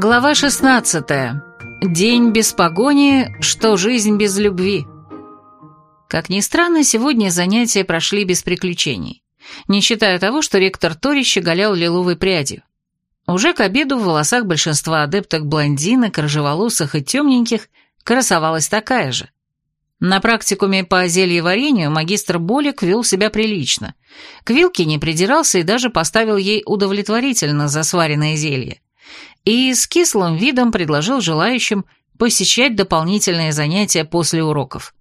Глава 16. День без погони, что жизнь без любви. Как ни странно, сегодня занятия прошли без приключений, не считая того, что ректор Тори щеголял лиловой прядью. Уже к обеду в волосах большинства адепток блондинок, рыжеволосых и темненьких красовалась такая же. На практикуме по зельеварению магистр Болик вел себя прилично. К вилке не придирался и даже поставил ей удовлетворительно засваренное зелье. И с кислым видом предложил желающим посещать дополнительные занятия после уроков.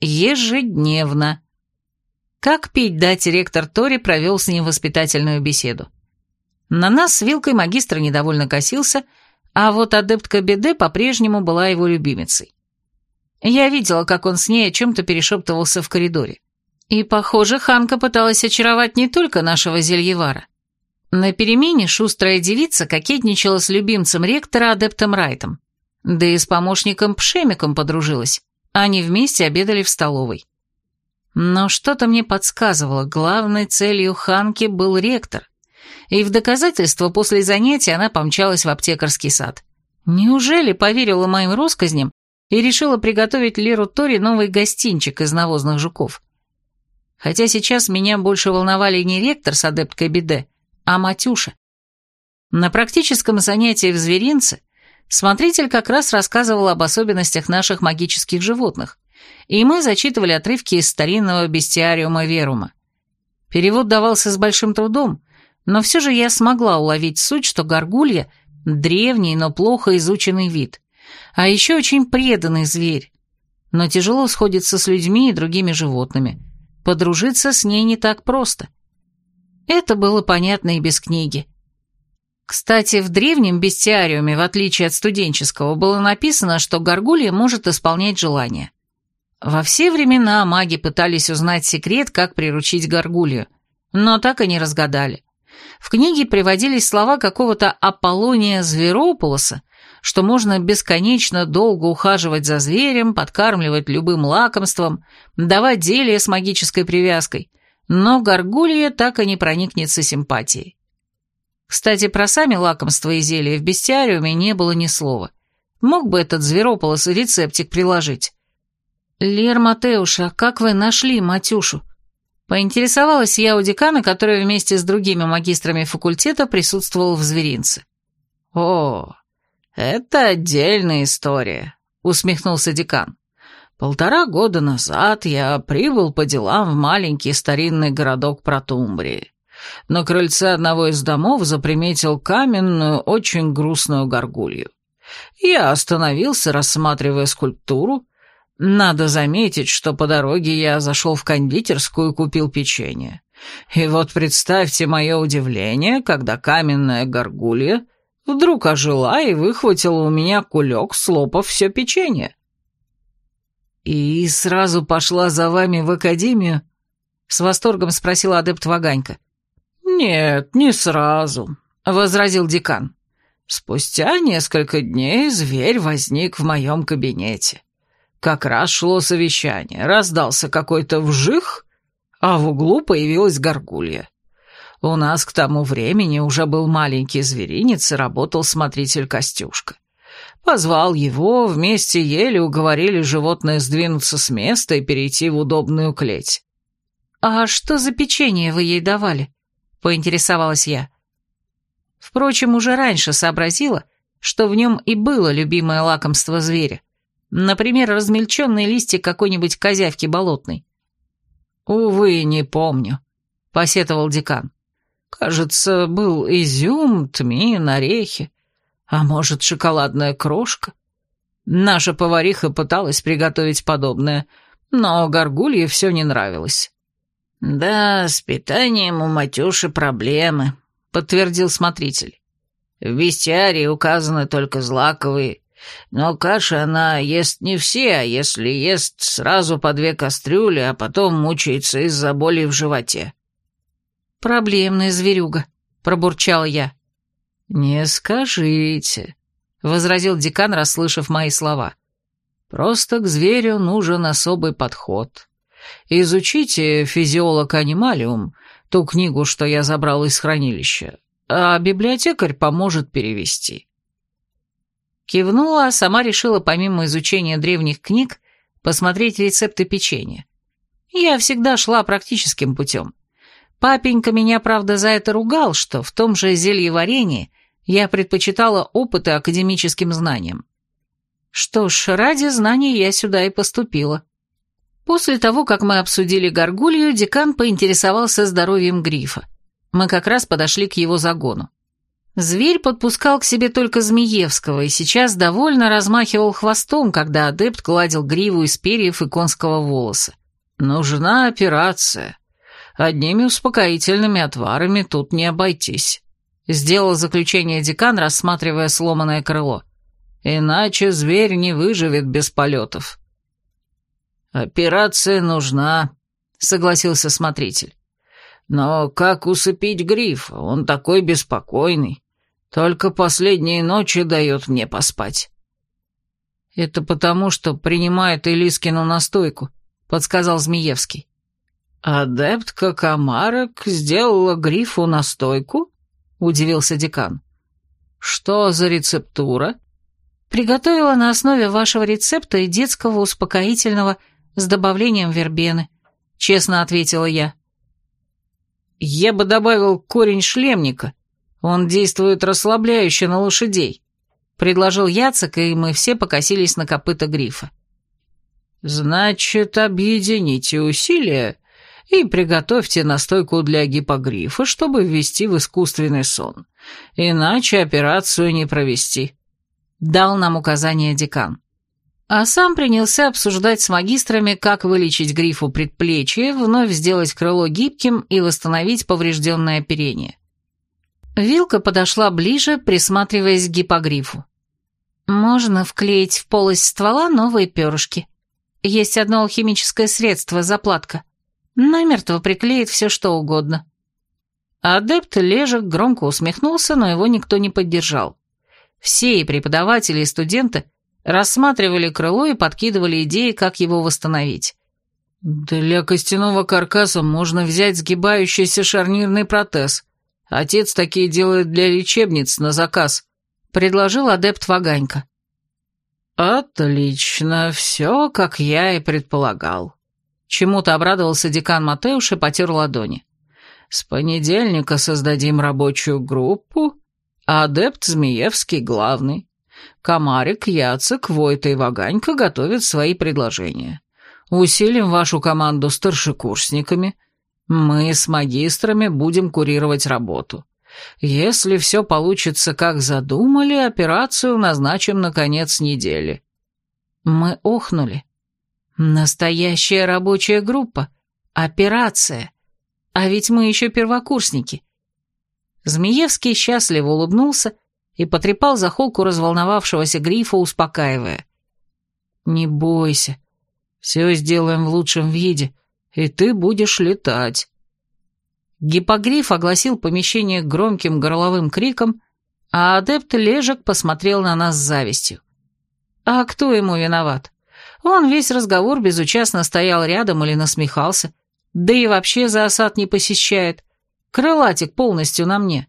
Ежедневно. Как пить дать ректор Тори провел с ним воспитательную беседу. На нас с вилкой магистр недовольно косился, а вот адептка Беде по-прежнему была его любимицей. Я видела, как он с ней о чем-то перешептывался в коридоре. И, похоже, Ханка пыталась очаровать не только нашего зельевара. На перемене шустрая девица кокетничала с любимцем ректора адептом Райтом. Да и с помощником Пшемиком подружилась. Они вместе обедали в столовой. Но что-то мне подсказывало, главной целью Ханки был ректор. И в доказательство после занятия она помчалась в аптекарский сад. Неужели поверила моим россказням и решила приготовить Леру Тори новый гостинчик из навозных жуков. Хотя сейчас меня больше волновали не ректор с адепткой Биде, а Матюша. На практическом занятии в зверинце смотритель как раз рассказывал об особенностях наших магических животных, и мы зачитывали отрывки из старинного бестиариума Верума. Перевод давался с большим трудом, но все же я смогла уловить суть, что горгулья – древний, но плохо изученный вид. А еще очень преданный зверь. Но тяжело сходится с людьми и другими животными. Подружиться с ней не так просто. Это было понятно и без книги. Кстати, в древнем бестиариуме, в отличие от студенческого, было написано, что горгулья может исполнять желания. Во все времена маги пытались узнать секрет, как приручить горгулью, но так и не разгадали. В книге приводились слова какого-то Аполлония Зверополоса, что можно бесконечно долго ухаживать за зверем, подкармливать любым лакомством, давать зелье с магической привязкой, но горгулья так и не проникнется симпатией. Кстати, про сами лакомства и зелья в бестиариуме не было ни слова. Мог бы этот зверополос рецептик приложить. «Лер Матеуша, как вы нашли Матюшу?» Поинтересовалась я у декана, который вместе с другими магистрами факультета присутствовал в зверинце. «О, «Это отдельная история», — усмехнулся декан. «Полтора года назад я прибыл по делам в маленький старинный городок Протумбрии. На крыльце одного из домов заприметил каменную, очень грустную горгулью. Я остановился, рассматривая скульптуру. Надо заметить, что по дороге я зашел в кондитерскую и купил печенье. И вот представьте мое удивление, когда каменная горгулья Вдруг ожила и выхватила у меня кулек, слопав все печенье. «И сразу пошла за вами в академию?» — с восторгом спросила адепт Ваганька. «Нет, не сразу», — возразил декан. «Спустя несколько дней зверь возник в моем кабинете. Как раз шло совещание, раздался какой-то вжих, а в углу появилась горгулья. У нас к тому времени уже был маленький зверинец и работал смотритель Костюшка. Позвал его, вместе еле уговорили животное сдвинуться с места и перейти в удобную клеть. «А что за печенье вы ей давали?» — поинтересовалась я. Впрочем, уже раньше сообразила, что в нем и было любимое лакомство зверя. Например, размельченные листья какой-нибудь козявки болотной. «Увы, не помню», — посетовал декан. Кажется, был изюм, тмин, орехи. А может, шоколадная крошка? Наша повариха пыталась приготовить подобное, но горгулье все не нравилось. «Да, с питанием у Матюши проблемы», — подтвердил смотритель. «В бестиарии указаны только злаковые, но каши она ест не все, а если ест, сразу по две кастрюли, а потом мучается из-за боли в животе. «Проблемная зверюга», — пробурчал я. «Не скажите», — возразил декан, расслышав мои слова. «Просто к зверю нужен особый подход. Изучите «Физиолог анималиум», ту книгу, что я забрал из хранилища, а библиотекарь поможет перевести». Кивнула, а сама решила помимо изучения древних книг посмотреть рецепты печенья. Я всегда шла практическим путем. Папенька меня, правда, за это ругал, что в том же зельеварении я предпочитала опыты академическим знаниям. Что ж, ради знаний я сюда и поступила. После того, как мы обсудили горгулью, декан поинтересовался здоровьем грифа. Мы как раз подошли к его загону. Зверь подпускал к себе только Змеевского и сейчас довольно размахивал хвостом, когда адепт гладил гриву из перьев и конского волоса. «Нужна операция. Одними успокоительными отварами тут не обойтись», — сделал заключение декан, рассматривая сломанное крыло. «Иначе зверь не выживет без полетов». «Операция нужна», — согласился смотритель. Но как усыпить гриф? Он такой беспокойный. Только последние ночи дает мне поспать. Это потому, что принимает Элискину настойку, подсказал Змеевский. Адептка Комарок сделала грифу настойку? Удивился декан. Что за рецептура? Приготовила на основе вашего рецепта и детского успокоительного с добавлением вербены, честно ответила я. Я бы добавил корень шлемника. Он действует расслабляюще на лошадей. Предложил Яцек, и мы все покосились на копыта грифа. Значит, объедините усилия и приготовьте настойку для гипогрифа, чтобы ввести в искусственный сон. Иначе операцию не провести. Дал нам указание декан а сам принялся обсуждать с магистрами, как вылечить грифу предплечье, вновь сделать крыло гибким и восстановить поврежденное оперение. Вилка подошла ближе, присматриваясь к гипогрифу. «Можно вклеить в полость ствола новые перышки. Есть одно алхимическое средство, заплатка. Намертво приклеит все что угодно». Адепт Лежек громко усмехнулся, но его никто не поддержал. Все и преподаватели, и студенты – Рассматривали крыло и подкидывали идеи, как его восстановить. «Для костяного каркаса можно взять сгибающийся шарнирный протез. Отец такие делает для лечебниц на заказ», — предложил адепт Ваганька. «Отлично, все, как я и предполагал». Чему-то обрадовался декан Матеуш и потер ладони. «С понедельника создадим рабочую группу, а адепт Змеевский главный. Комарик, Яцек, Войта и Ваганька готовят свои предложения. Усилим вашу команду старшекурсниками. Мы с магистрами будем курировать работу. Если все получится, как задумали, операцию назначим на конец недели». Мы охнули. Настоящая рабочая группа. Операция. А ведь мы еще первокурсники. Змеевский счастливо улыбнулся и потрепал за холку разволновавшегося грифа, успокаивая. «Не бойся, все сделаем в лучшем виде, и ты будешь летать». Гипогриф огласил помещение громким горловым криком, а адепт Лежек посмотрел на нас с завистью. А кто ему виноват? Он весь разговор безучастно стоял рядом или насмехался, да и вообще за осад не посещает. Крылатик полностью на мне.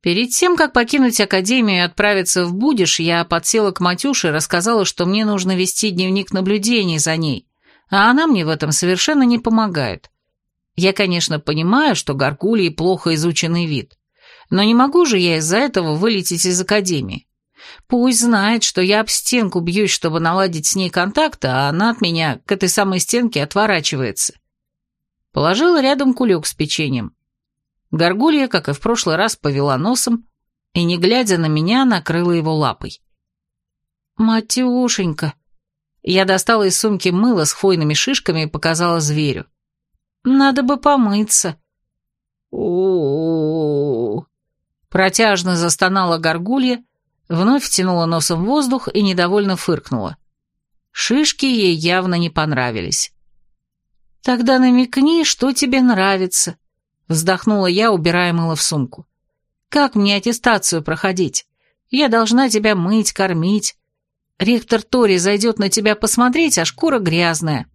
Перед тем, как покинуть академию и отправиться в Будиш, я подсела к Матюше и рассказала, что мне нужно вести дневник наблюдений за ней, а она мне в этом совершенно не помогает. Я, конечно, понимаю, что Гаргулии плохо изученный вид, но не могу же я из-за этого вылететь из академии. Пусть знает, что я об стенку бьюсь, чтобы наладить с ней контакт, а она от меня к этой самой стенке отворачивается. Положила рядом кулек с печеньем. Горгулья, как и в прошлый раз, повела носом и, не глядя на меня, накрыла его лапой. «Матюшенька!» Я достала из сумки мыло с хвойными шишками и показала зверю. «Надо бы помыться». «У-у-у-у!» Протяжно застонала горгулья, вновь втянула носом воздух и недовольно фыркнула. Шишки ей явно не понравились. «Тогда намекни, что тебе нравится», Вздохнула я, убирая мыло в сумку. «Как мне аттестацию проходить? Я должна тебя мыть, кормить. Ректор Тори зайдет на тебя посмотреть, а шкура грязная».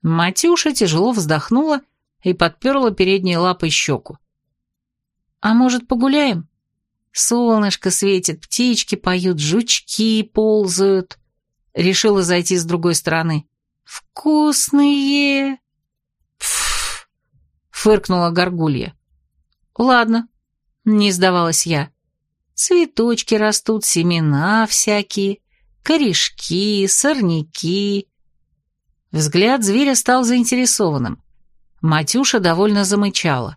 Матюша тяжело вздохнула и подперла передней лапой щеку. «А может, погуляем? Солнышко светит, птички поют, жучки ползают. Решила зайти с другой стороны. «Вкусные!» «Пф!» — фыркнула горгулья. «Ладно», — не сдавалась я. «Цветочки растут, семена всякие, корешки, сорняки». Взгляд зверя стал заинтересованным. Матюша довольно замычала.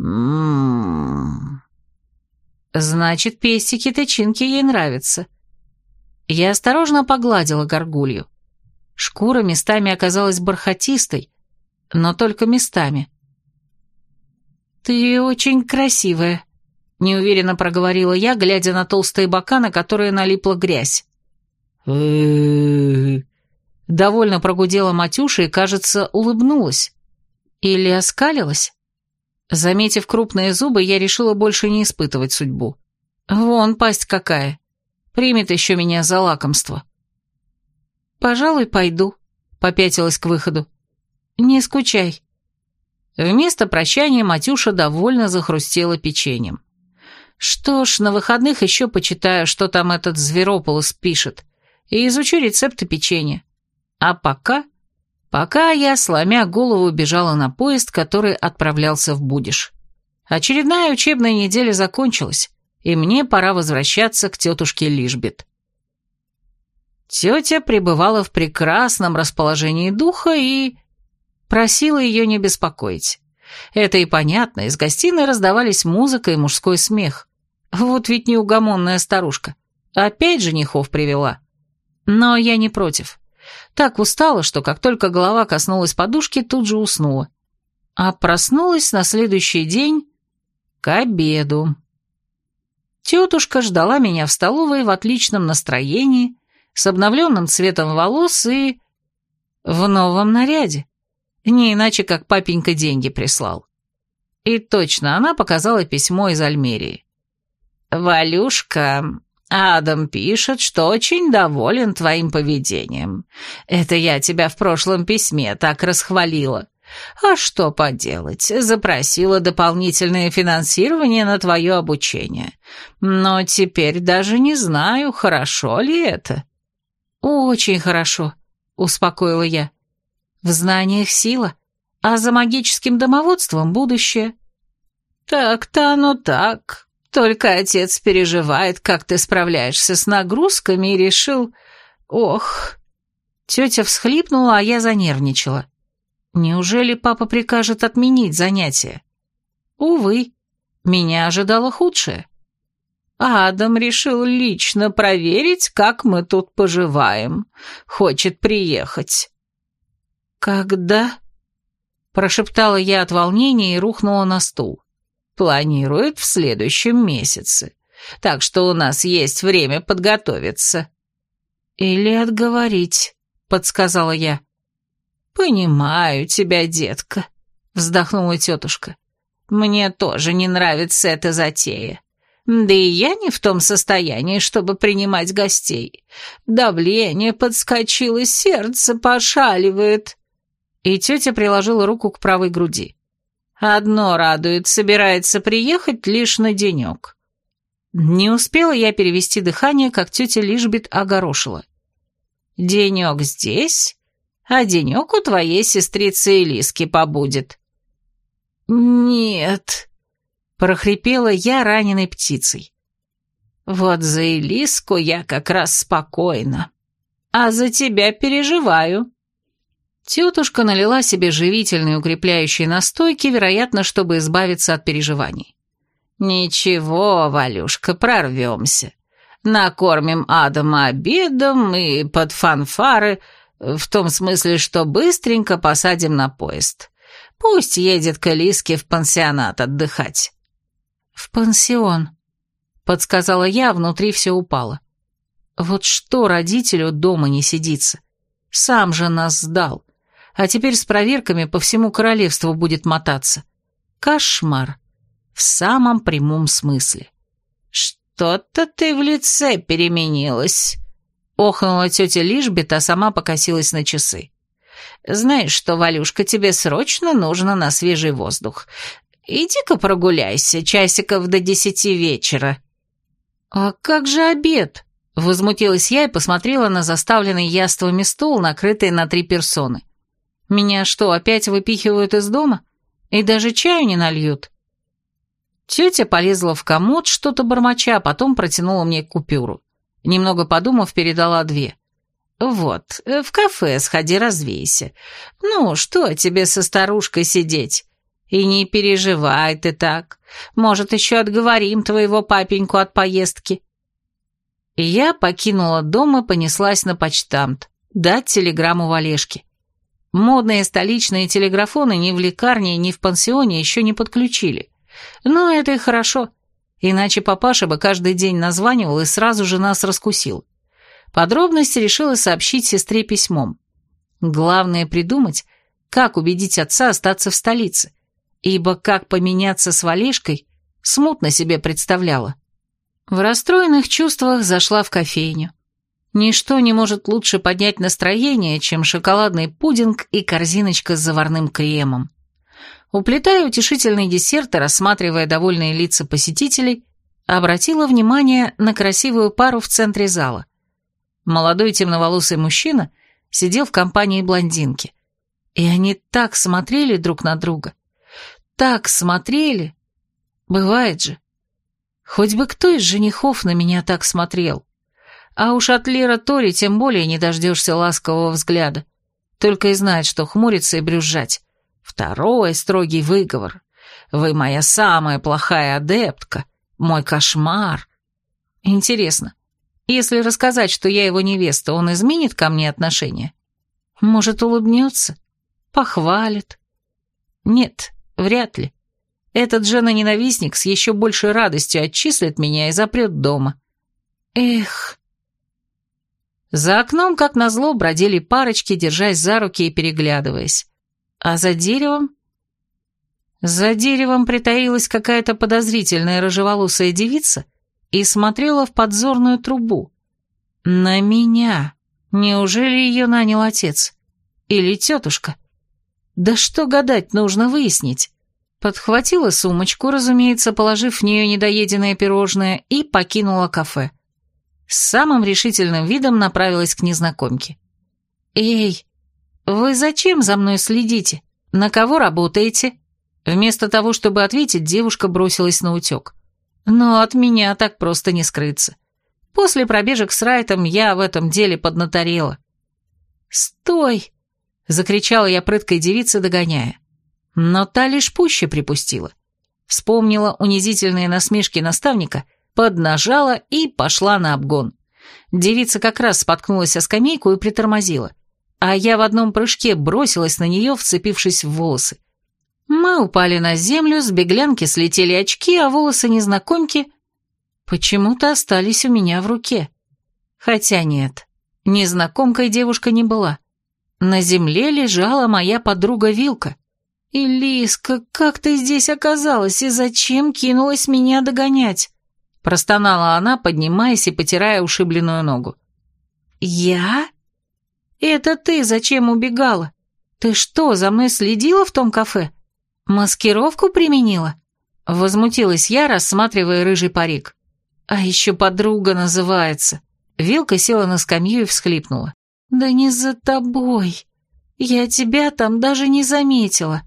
«М-м-м...» «Значит, пестики-тычинки ей нравятся». Я осторожно погладила горгулью. Шкура местами оказалась бархатистой, но только местами. «Ты очень красивая», — неуверенно проговорила я, глядя на толстые бока, на которые налипла грязь. Довольно прогудела Матюша и, кажется, улыбнулась. Или оскалилась? Заметив крупные зубы, я решила больше не испытывать судьбу. Вон пасть какая. Примет еще меня за лакомство. «Пожалуй, пойду», — попятилась к выходу. «Не скучай». Вместо прощания Матюша довольно захрустела печеньем. Что ж, на выходных еще почитаю, что там этот Зверополос пишет, и изучу рецепты печенья. А пока... Пока я, сломя голову, бежала на поезд, который отправлялся в Будиш. Очередная учебная неделя закончилась, и мне пора возвращаться к тетушке Лишбет. Тетя пребывала в прекрасном расположении духа и... просила ее не беспокоить. Это и понятно, из гостиной раздавались музыка и мужской смех. Вот ведь неугомонная старушка. Опять женихов привела. Но я не против. Так устала, что как только голова коснулась подушки, тут же уснула. А проснулась на следующий день к обеду. Тетушка ждала меня в столовой в отличном настроении, с обновленным цветом волос и... в новом наряде. Не иначе, как папенька деньги прислал. И точно, она показала письмо из Альмерии. «Валюшка, Адам пишет, что очень доволен твоим поведением. Это я тебя в прошлом письме так расхвалила. А что поделать, запросила дополнительное финансирование на твое обучение. Но теперь даже не знаю, хорошо ли это». «Очень хорошо», — успокоила я. «В знаниях сила, а за магическим домоводством будущее». «Так-то оно так», только отец переживает, как ты справляешься с нагрузками, и решил... Ох...» Тетя всхлипнула, а я занервничала. «Неужели папа прикажет отменить занятия?» «Увы, меня ожидало худшее». Адам решил лично проверить, как мы тут поживаем. Хочет приехать». «Когда?» – прошептала я от волнения и рухнула на стул планирует в следующем месяце. Так что у нас есть время подготовиться». «Или отговорить», — подсказала я. «Понимаю тебя, детка», — вздохнула тетушка. «Мне тоже не нравится эта затея. Да и я не в том состоянии, чтобы принимать гостей. Давление подскочило, сердце пошаливает». И тетя приложила руку к правой груди. Одно радует, собирается приехать лишь на денек. Не успела я перевести дыхание, как тетя Лишбит огорошила. Денек здесь, а денек у твоей сестрицы Элиски побудет. Нет, прохрипела я раненой птицей. Вот за Элиску я как раз спокойна, а за тебя переживаю. Тетушка налила себе живительные укрепляющие настойки, вероятно, чтобы избавиться от переживаний. «Ничего, Валюшка, прорвемся. Накормим Адама обедом и под фанфары, в том смысле, что быстренько посадим на поезд. Пусть едет к Элиске в пансионат отдыхать». «В пансион», — подсказала я, внутри все упало. «Вот что родителю дома не сидится? Сам же нас сдал» а теперь с проверками по всему королевству будет мотаться. Кошмар. В самом прямом смысле. «Что-то ты в лице переменилась», — охнула тетя Лишбет, а сама покосилась на часы. «Знаешь что, Валюшка, тебе срочно нужно на свежий воздух. Иди-ка прогуляйся, часиков до десяти вечера». «А как же обед?» — возмутилась я и посмотрела на заставленный яствами стол, накрытый на три персоны. «Меня что, опять выпихивают из дома? И даже чаю не нальют?» Тетя полезла в комод, что-то бормоча, а потом протянула мне купюру. Немного подумав, передала две. «Вот, в кафе сходи развейся. Ну, что тебе со старушкой сидеть? И не переживай ты так. Может, еще отговорим твоего папеньку от поездки». Я покинула дом и понеслась на почтамт, дать телеграмму Валешке. Модные столичные телеграфоны ни в лекарне, ни в пансионе еще не подключили. Но это и хорошо, иначе папаша бы каждый день названивал и сразу же нас раскусил. Подробности решила сообщить сестре письмом. Главное придумать, как убедить отца остаться в столице, ибо как поменяться с Валешкой, смутно себе представляла. В расстроенных чувствах зашла в кофейню. Ничто не может лучше поднять настроение, чем шоколадный пудинг и корзиночка с заварным кремом. Уплетая утешительный десерт и рассматривая довольные лица посетителей, обратила внимание на красивую пару в центре зала. Молодой темноволосый мужчина сидел в компании блондинки. И они так смотрели друг на друга. Так смотрели. Бывает же. Хоть бы кто из женихов на меня так смотрел. А уж от Лера Тори тем более не дождешься ласкового взгляда. Только и знает, что хмуриться и брюзжать. Второй строгий выговор. Вы моя самая плохая адептка, мой кошмар. Интересно, если рассказать, что я его невеста, он изменит ко мне отношение? Может, улыбнется? Похвалит? Нет, вряд ли. Этот жена-ненавистник с еще большей радостью отчислит меня и запрет дома. Эх... За окном, как назло, бродили парочки, держась за руки и переглядываясь. А за деревом? За деревом притаилась какая-то подозрительная рыжеволосая девица и смотрела в подзорную трубу. На меня. Неужели ее нанял отец? Или тетушка? Да что гадать, нужно выяснить. Подхватила сумочку, разумеется, положив в нее недоеденное пирожное, и покинула кафе. С самым решительным видом направилась к незнакомке. «Эй, «Вы зачем за мной следите? На кого работаете?» Вместо того, чтобы ответить, девушка бросилась на утек. Но от меня так просто не скрыться. После пробежек с Райтом я в этом деле поднаторела. «Стой!» — закричала я прыткой девице, догоняя. Но та лишь пуще припустила. Вспомнила унизительные насмешки наставника, поднажала и пошла на обгон. Девица как раз споткнулась о скамейку и притормозила а я в одном прыжке бросилась на нее, вцепившись в волосы. Мы упали на землю, с беглянки слетели очки, а волосы незнакомки почему-то остались у меня в руке. Хотя нет, незнакомкой девушка не была. На земле лежала моя подруга Вилка. И Лиска, как ты здесь оказалась и зачем кинулась меня догонять? Простонала она, поднимаясь и потирая ушибленную ногу. «Я?» «Это ты зачем убегала? Ты что, за мной следила в том кафе? Маскировку применила?» Возмутилась я, рассматривая рыжий парик. «А еще подруга называется». Вилка села на скамью и всхлипнула. «Да не за тобой. Я тебя там даже не заметила».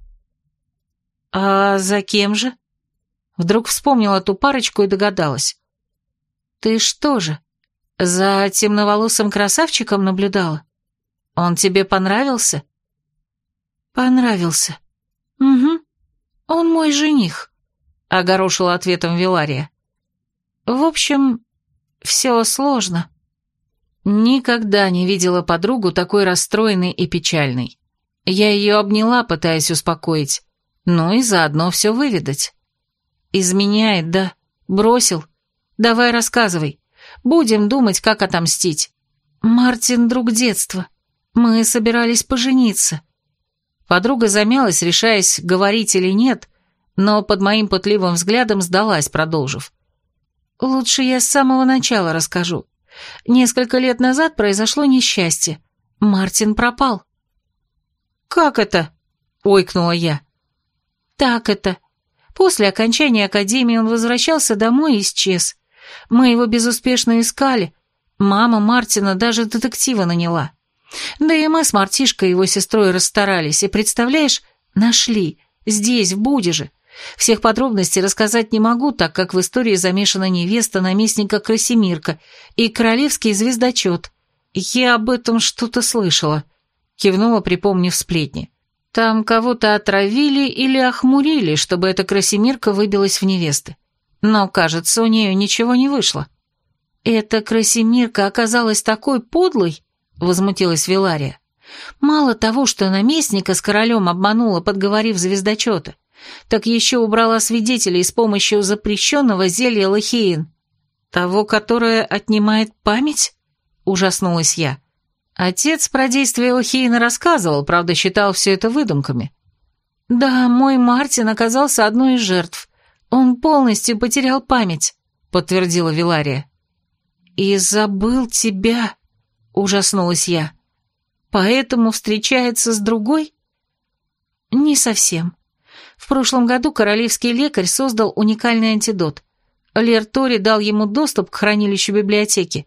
«А за кем же?» Вдруг вспомнила ту парочку и догадалась. «Ты что же, за темноволосым красавчиком наблюдала?» Он тебе понравился?» «Понравился. Угу. Он мой жених», — огорошила ответом Вилария. «В общем, все сложно». Никогда не видела подругу такой расстроенной и печальной. Я ее обняла, пытаясь успокоить, ну и заодно все выведать. «Изменяет, да? Бросил? Давай рассказывай. Будем думать, как отомстить. Мартин — друг детства. Мы собирались пожениться. Подруга замялась, решаясь, говорить или нет, но под моим пытливым взглядом сдалась, продолжив. «Лучше я с самого начала расскажу. Несколько лет назад произошло несчастье. Мартин пропал». «Как это?» — ойкнула я. «Так это. После окончания академии он возвращался домой и исчез. Мы его безуспешно искали. Мама Мартина даже детектива наняла. Да и мы с Мартишкой его сестрой расстарались, и, представляешь, нашли, здесь, в Будеже. Всех подробностей рассказать не могу, так как в истории замешана невеста наместника Красимирка и королевский звездочет. Я об этом что-то слышала, кивнула, припомнив сплетни. Там кого-то отравили или охмурили, чтобы эта Красимирка выбилась в невесты. Но, кажется, у нее ничего не вышло. Эта Красимирка оказалась такой подлой, возмутилась Вилария. Мало того, что наместника с королем обманула, подговорив звездочета, так еще убрала свидетелей с помощью запрещенного зелья лохеин. Того, которое отнимает память? Ужаснулась я. Отец про действия Лохейна рассказывал, правда, считал все это выдумками. «Да, мой Мартин оказался одной из жертв. Он полностью потерял память», — подтвердила Вилария. «И забыл тебя», — ужаснулась я. «Поэтому встречается с другой?» «Не совсем. В прошлом году королевский лекарь создал уникальный антидот. Лер Тори дал ему доступ к хранилищу библиотеки,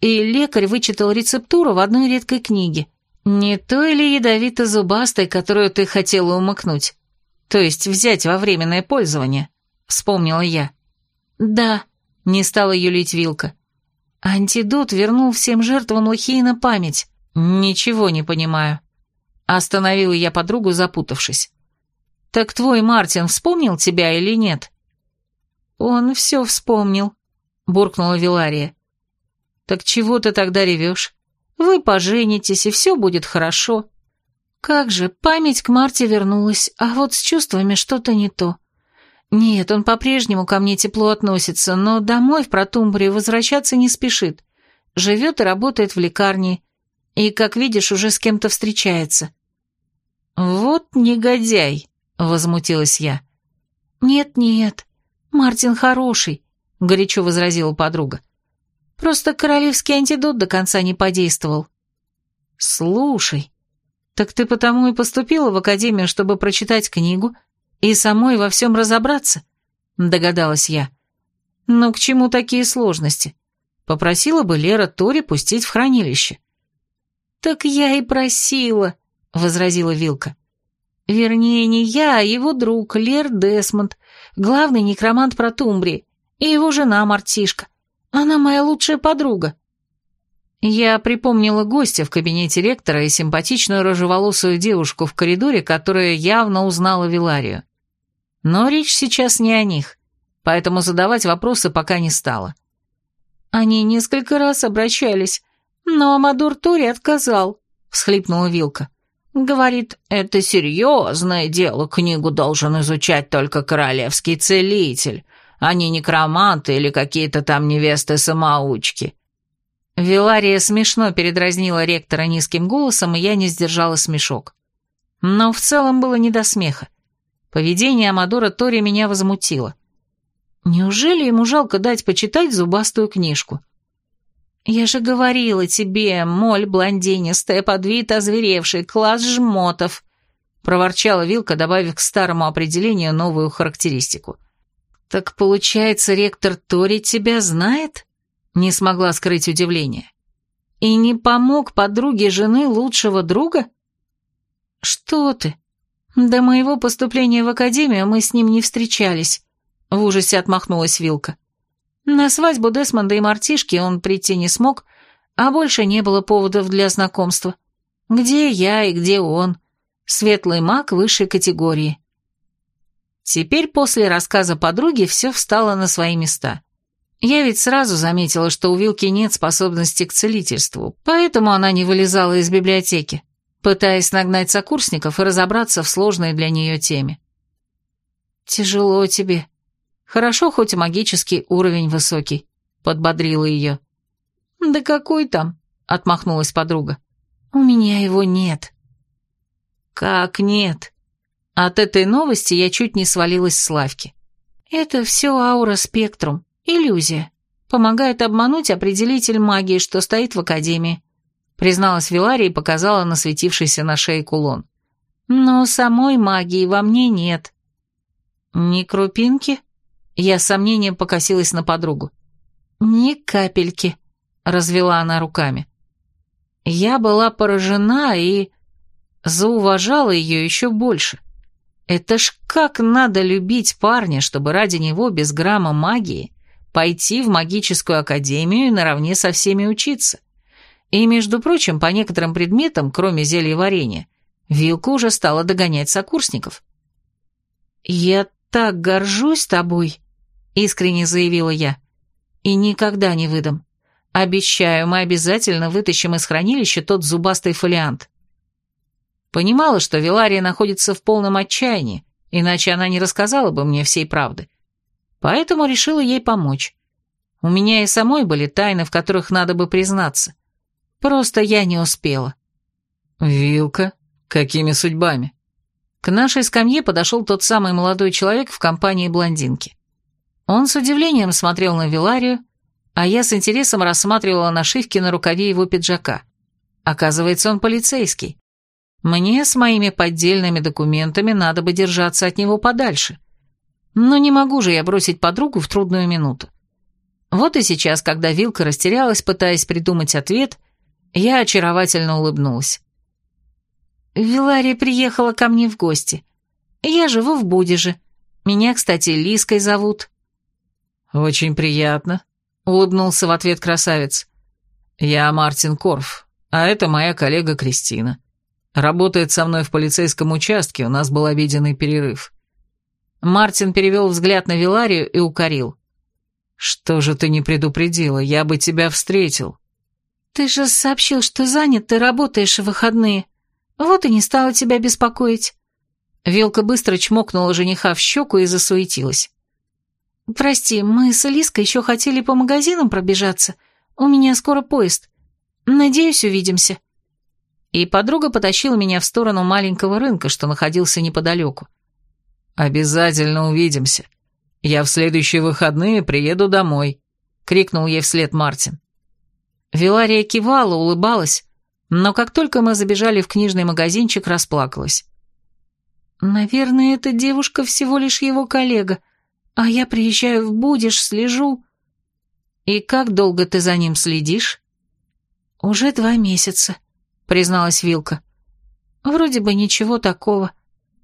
и лекарь вычитал рецептуру в одной редкой книге. Не той ли ядовито-зубастой, которую ты хотела умыкнуть? То есть взять во временное пользование, вспомнила я. Да, не стала юлить Вилка. Антидот вернул всем жертвам Лохейна память. Ничего не понимаю. Остановила я подругу, запутавшись. Так твой Мартин вспомнил тебя или нет? Он все вспомнил, буркнула Вилария. Так чего ты тогда ревешь? Вы поженитесь, и все будет хорошо. Как же, память к Марте вернулась, а вот с чувствами что-то не то. Нет, он по-прежнему ко мне тепло относится, но домой в Протумбре возвращаться не спешит. Живет и работает в лекарне, и, как видишь, уже с кем-то встречается. «Вот негодяй!» — возмутилась я. «Нет-нет, Мартин хороший», — горячо возразила подруга. Просто королевский антидот до конца не подействовал. Слушай, так ты потому и поступила в академию, чтобы прочитать книгу и самой во всем разобраться? Догадалась я. Но к чему такие сложности? Попросила бы Лера Тори пустить в хранилище. Так я и просила, возразила Вилка. Вернее, не я, а его друг Лер Десмонд, главный некромант Протумбрии, и его жена Мартишка. Она моя лучшая подруга». Я припомнила гостя в кабинете ректора и симпатичную рыжеволосую девушку в коридоре, которая явно узнала Виларию. Но речь сейчас не о них, поэтому задавать вопросы пока не стала. Они несколько раз обращались, но Амадур Тори отказал, всхлипнула Вилка. Говорит, это серьезное дело, книгу должен изучать только королевский целитель а не некроманты или какие-то там невесты-самоучки». Вилария смешно передразнила ректора низким голосом, и я не сдержала смешок. Но в целом было не до смеха. Поведение Амадора Тори меня возмутило. Неужели ему жалко дать почитать зубастую книжку? «Я же говорила тебе, моль блондинистая, подвид озверевший, класс жмотов», проворчала Вилка, добавив к старому определению новую характеристику – «Так получается, ректор Тори тебя знает?» Не смогла скрыть удивление. «И не помог подруге жены лучшего друга?» «Что ты? До моего поступления в академию мы с ним не встречались», — в ужасе отмахнулась Вилка. «На свадьбу Десмонда и Мартишки он прийти не смог, а больше не было поводов для знакомства. Где я и где он? Светлый маг высшей категории». Теперь после рассказа подруги все встало на свои места. Я ведь сразу заметила, что у Вилки нет способности к целительству, поэтому она не вылезала из библиотеки, пытаясь нагнать сокурсников и разобраться в сложной для нее теме. «Тяжело тебе. Хорошо, хоть магический уровень высокий», — подбодрила ее. «Да какой там?» — отмахнулась подруга. «У меня его нет». «Как нет?» От этой новости я чуть не свалилась с лавки. Это все аура спектрум, иллюзия. Помогает обмануть определитель магии, что стоит в Академии. Призналась Вилария и показала на светившийся на шее кулон. Но самой магии во мне нет. Ни крупинки? Я с сомнением покосилась на подругу. «Ни капельки», — развела она руками. Я была поражена и зауважала ее еще больше. Это ж как надо любить парня, чтобы ради него без грамма магии пойти в магическую академию и наравне со всеми учиться. И, между прочим, по некоторым предметам, кроме зелья варенья, Вилка уже стала догонять сокурсников. «Я так горжусь тобой», — искренне заявила я, — «и никогда не выдам. Обещаю, мы обязательно вытащим из хранилища тот зубастый фолиант». Понимала, что Вилария находится в полном отчаянии, иначе она не рассказала бы мне всей правды. Поэтому решила ей помочь. У меня и самой были тайны, в которых надо бы признаться. Просто я не успела. «Вилка? Какими судьбами?» К нашей скамье подошел тот самый молодой человек в компании блондинки. Он с удивлением смотрел на Виларию, а я с интересом рассматривала нашивки на рукаве его пиджака. Оказывается, он полицейский. Мне с моими поддельными документами надо бы держаться от него подальше. Но не могу же я бросить подругу в трудную минуту. Вот и сейчас, когда Вилка растерялась, пытаясь придумать ответ, я очаровательно улыбнулась. Вилария приехала ко мне в гости. Я живу в Будеже. Меня, кстати, Лиской зовут. Очень приятно, улыбнулся в ответ красавец. Я Мартин Корф, а это моя коллега Кристина. Работает со мной в полицейском участке, у нас был обеденный перерыв. Мартин перевел взгляд на Виларию и укорил. «Что же ты не предупредила? Я бы тебя встретил». «Ты же сообщил, что занят, ты работаешь в выходные. Вот и не стала тебя беспокоить». Вилка быстро чмокнула жениха в щеку и засуетилась. «Прости, мы с Элиской еще хотели по магазинам пробежаться. У меня скоро поезд. Надеюсь, увидимся» и подруга потащила меня в сторону маленького рынка, что находился неподалеку. «Обязательно увидимся. Я в следующие выходные приеду домой», — крикнул ей вслед Мартин. Вилария кивала, улыбалась, но как только мы забежали в книжный магазинчик, расплакалась. «Наверное, эта девушка всего лишь его коллега, а я приезжаю в Будиш, слежу». «И как долго ты за ним следишь?» «Уже два месяца», призналась Вилка. «Вроде бы ничего такого.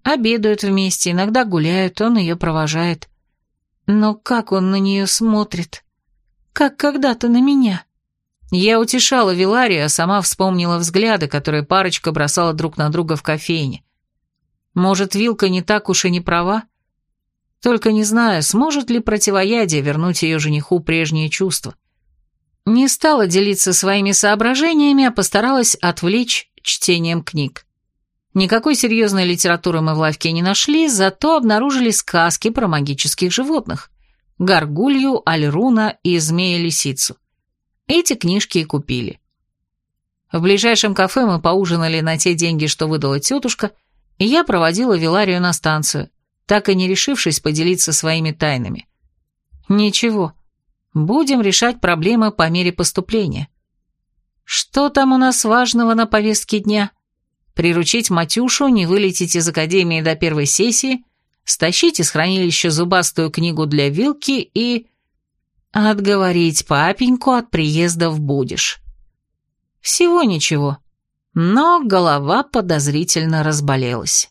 Обедают вместе, иногда гуляют, он ее провожает. Но как он на нее смотрит? Как когда-то на меня?» Я утешала Виларию, а сама вспомнила взгляды, которые парочка бросала друг на друга в кофейне. Может, Вилка не так уж и не права? Только не знаю, сможет ли противоядие вернуть ее жениху прежние чувства. Не стала делиться своими соображениями, а постаралась отвлечь чтением книг. Никакой серьезной литературы мы в лавке не нашли, зато обнаружили сказки про магических животных. Гаргулью, Альруна и Змея-лисицу. Эти книжки и купили. В ближайшем кафе мы поужинали на те деньги, что выдала тетушка, и я проводила Виларию на станцию, так и не решившись поделиться своими тайнами. Ничего, Будем решать проблемы по мере поступления. Что там у нас важного на повестке дня? Приручить Матюшу, не вылететь из академии до первой сессии, стащить из хранилища зубастую книгу для вилки и... Отговорить папеньку от приезда в Будиш. Всего ничего, но голова подозрительно разболелась.